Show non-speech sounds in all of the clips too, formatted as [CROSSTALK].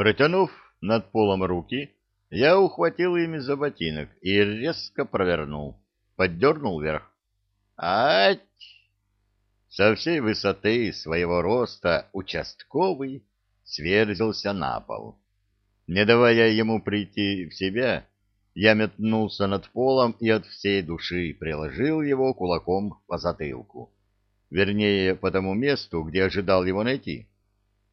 Протянув над полом руки, я ухватил ими за ботинок и резко провернул, поддернул вверх. Ать! Со всей высоты своего роста участковый сверзился на пол. Не давая ему прийти в себя, я метнулся над полом и от всей души приложил его кулаком по затылку. Вернее, по тому месту, где ожидал его найти.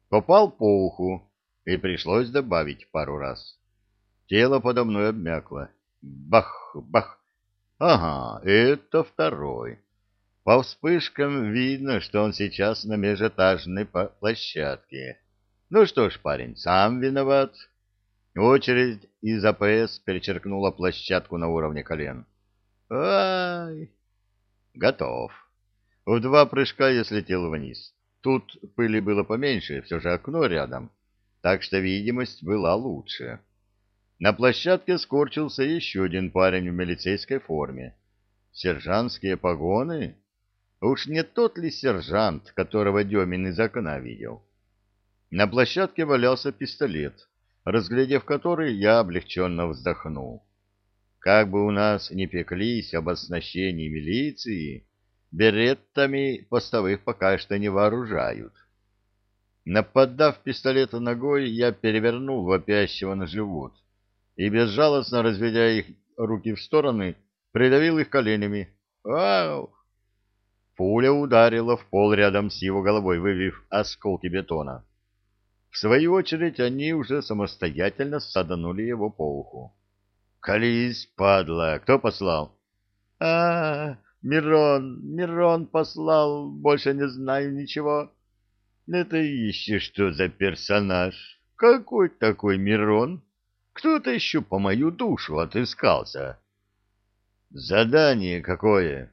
Попал по уху, и пришлось добавить пару раз. Тело подо мной обмякло. Бах, бах. Ага, это второй. По вспышкам видно, что он сейчас на межэтажной площадке. Ну что ж, парень, сам виноват. Очередь из АПС перечеркнула площадку на уровне колен. Ай! Готов. В два прыжка я слетел вниз. Тут пыли было поменьше, все же окно рядом, так что видимость была лучше. На площадке скорчился еще один парень в милицейской форме. Сержантские погоны? Уж не тот ли сержант, которого Демин из окна видел? На площадке валялся пистолет, разглядев который, я облегченно вздохнул. Как бы у нас ни пеклись об оснащении милиции, береттами постовых пока что не вооружают. Нападав пистолета ногой, я перевернул вопящего на живот и, безжалостно разведя их руки в стороны, придавил их коленями. «Вау!» Пуля ударила в пол рядом с его головой, вывив осколки бетона. В свою очередь они уже самостоятельно саданули его по уху. «Колись, падла! Кто послал?» а, -а, -а Мирон, Мирон послал, больше не знаю ничего». «Это еще что за персонаж? Какой такой Мирон? Кто-то еще по мою душу отыскался». «Задание какое?»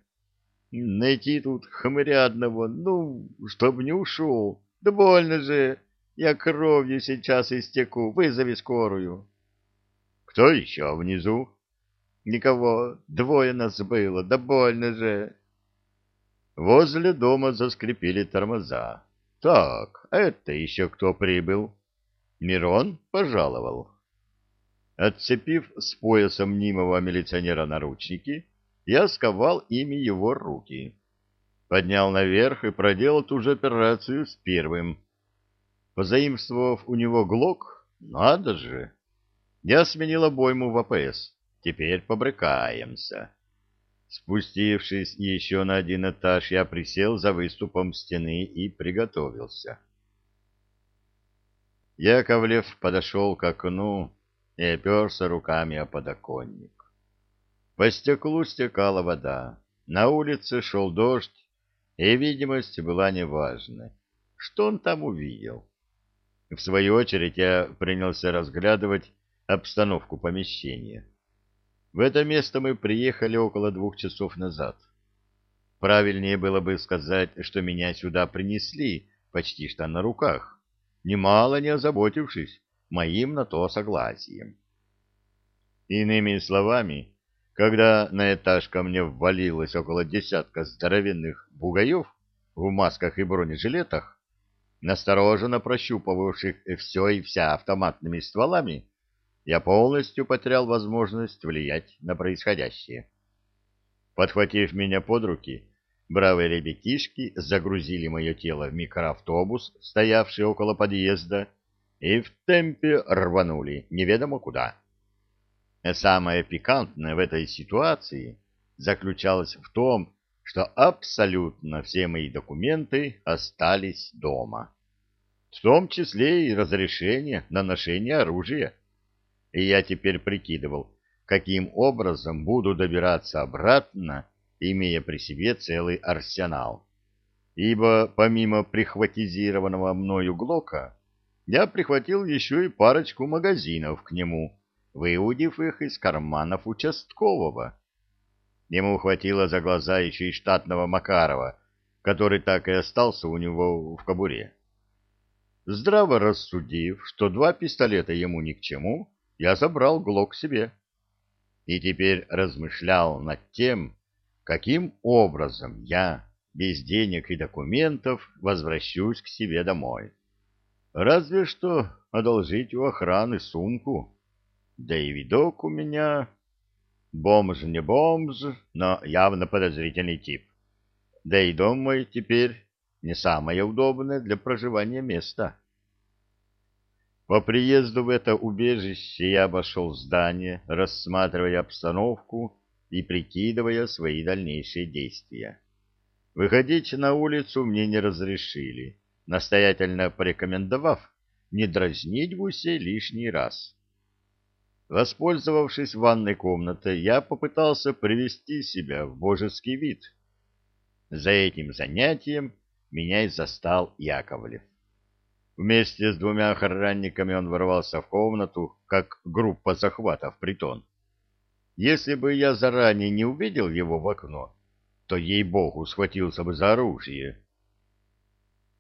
Найти тут хмыря одного, ну, чтоб не ушел. Да больно же, я кровью сейчас истеку, вызови скорую. Кто еще внизу? Никого, двое нас было, да больно же. Возле дома заскрипели тормоза. Так, это еще кто прибыл? Мирон пожаловал. Отцепив с пояса мнимого милиционера наручники, я сковал ими его руки. Поднял наверх и проделал ту же операцию с первым. Позаимствовав у него глок, надо же. Я сменил обойму в АПС. Теперь побрыкаемся. Спустившись еще на один этаж, я присел за выступом стены и приготовился. Яковлев подошел к окну и оперся руками о подоконник. По стеклу стекала вода. На улице шел дождь, и видимость была неважной. Что он там увидел? В свою очередь я принялся разглядывать обстановку помещения. В это место мы приехали около двух часов назад. Правильнее было бы сказать, что меня сюда принесли почти что на руках, немало не озаботившись моим на то согласием. Иными словами, когда на этаж ко мне ввалилось около десятка здоровенных бугаев в масках и бронежилетах, настороженно прощупывавших все и вся автоматными стволами, я полностью потерял возможность влиять на происходящее. Подхватив меня под руки, бравые ребятишки загрузили мое тело в микроавтобус, стоявший около подъезда, и в темпе рванули неведомо куда. Самое пикантное в этой ситуации заключалось в том, что абсолютно все мои документы остались дома. В том числе и разрешение на ношение оружия. И я теперь прикидывал, каким образом буду добираться обратно, имея при себе целый арсенал. Ибо помимо прихватизированного мною Глока, я прихватил еще и парочку магазинов к нему, выудив их из карманов участкового. Ему хватило за глаза еще и штатного Макарова, который так и остался у него в кобуре. Здраво рассудив, что два пистолета ему ни к чему, я забрал глок себе. И теперь размышлял над тем, каким образом я, без денег и документов, возвращусь к себе домой. Разве что одолжить у охраны сумку. Да и видок у меня... Бомж не бомж, но явно подозрительный тип. Да и дом мой теперь не самое удобное для проживания место. По приезду в это убежище я обошел здание, рассматривая обстановку и прикидывая свои дальнейшие действия. Выходить на улицу мне не разрешили, настоятельно порекомендовав не дразнить гусей лишний раз. Воспользовавшись ванной комнатой, я попытался привести себя в божеский вид. За этим занятием меня и застал Яковлев. Вместе с двумя охранниками он ворвался в комнату, как группа захвата в притон. Если бы я заранее не увидел его в окно, то, ей-богу, схватился бы за оружие.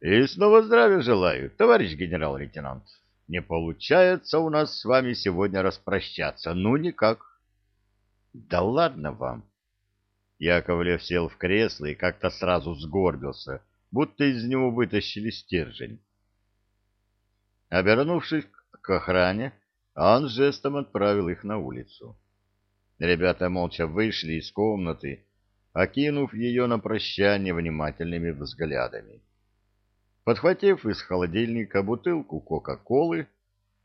И снова здравия желаю, товарищ генерал-лейтенант. Не получается у нас с вами сегодня распрощаться, ну никак. Да ладно вам. Яковлев сел в кресло и как-то сразу сгорбился, будто из него вытащили стержень. Обернувшись к охране, он жестом отправил их на улицу. Ребята молча вышли из комнаты, окинув ее на прощание внимательными взглядами. Подхватив из холодильника бутылку Кока-Колы,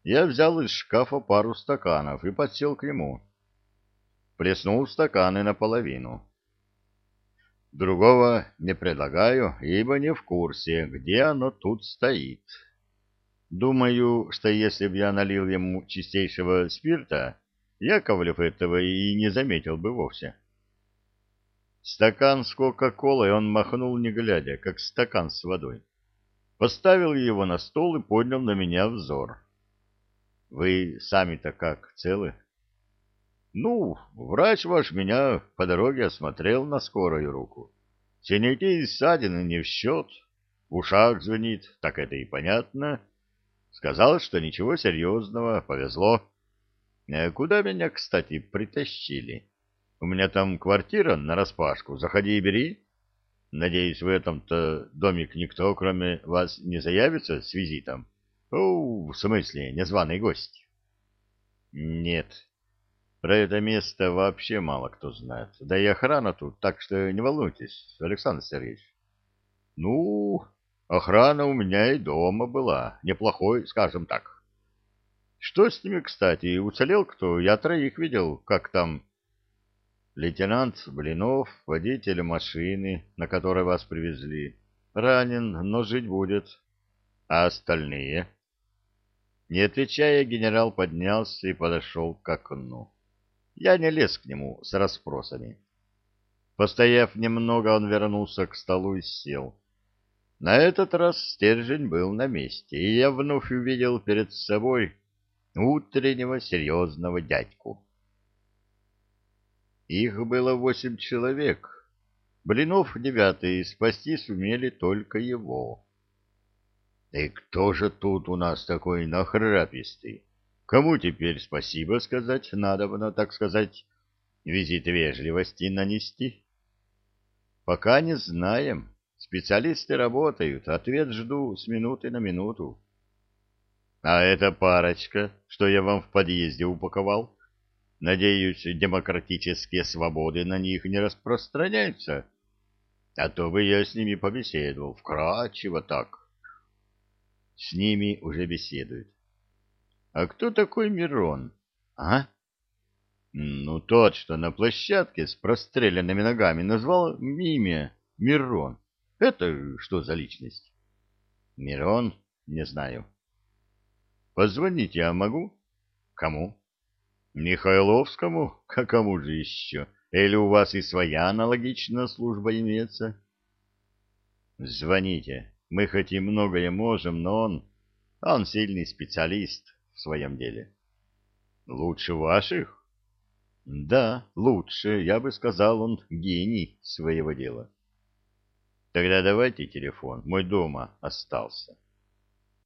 я взял из шкафа пару стаканов и подсел к нему. Плеснул стаканы наполовину. Другого не предлагаю, ибо не в курсе, где оно тут стоит. Думаю, что если бы я налил ему чистейшего спирта, Яковлев этого и не заметил бы вовсе. Стакан с кока-колой он махнул не глядя, как стакан с водой. Поставил его на стол и поднял на меня взор. — Вы сами-то как, целы? — Ну, врач ваш меня по дороге осмотрел на скорую руку. Синяки и ссадины не в счет. В ушах звенит, так это и понятно. Сказал, что ничего серьезного, повезло. Э, куда меня, кстати, притащили? У меня там квартира нараспашку, заходи и бери. Надеюсь, в этом-то домик никто, кроме вас, не заявится с визитом? О, в смысле, незваный гость? Нет, про это место вообще мало кто знает. Да и охрана тут, так что не волнуйтесь, Александр Сергеевич. Ну, Охрана у меня и дома была, неплохой, скажем так. Что с ними, кстати, уцелел кто? Я троих видел, как там... Лейтенант Блинов, водитель машины, на которой вас привезли, ранен, но жить будет. А остальные? Не отвечая, генерал поднялся и подошел к окну. Я не лез к нему с расспросами. Постояв немного, он вернулся к столу и сел. На этот раз стержень был на месте, и я вновь увидел перед собой утреннего серьезного дядьку. Их было восемь человек. Блинов девятый, спасти сумели только его. И кто же тут у нас такой нахрапистый? Кому теперь спасибо сказать, надо бы, так сказать, визит вежливости нанести? Пока не знаем. Специалисты работают, ответ жду с минуты на минуту. А эта парочка, что я вам в подъезде упаковал, надеюсь, демократические свободы на них не распространяются? А то бы я с ними побеседовал, вкратчиво так. С ними уже беседуют. А кто такой Мирон? А? Ну, тот, что на площадке с простреленными ногами назвал имя Мирон. Это что за личность? Мирон? Не знаю. Позвонить я могу? Кому? Михайловскому? К [LAUGHS] кому же еще? Или у вас и своя аналогичная служба имеется? Звоните. Мы хоть и многое можем, но он... Он сильный специалист в своем деле. Лучше ваших? Да, лучше. Я бы сказал, он гений своего дела. Тогда давайте телефон, мой дома остался.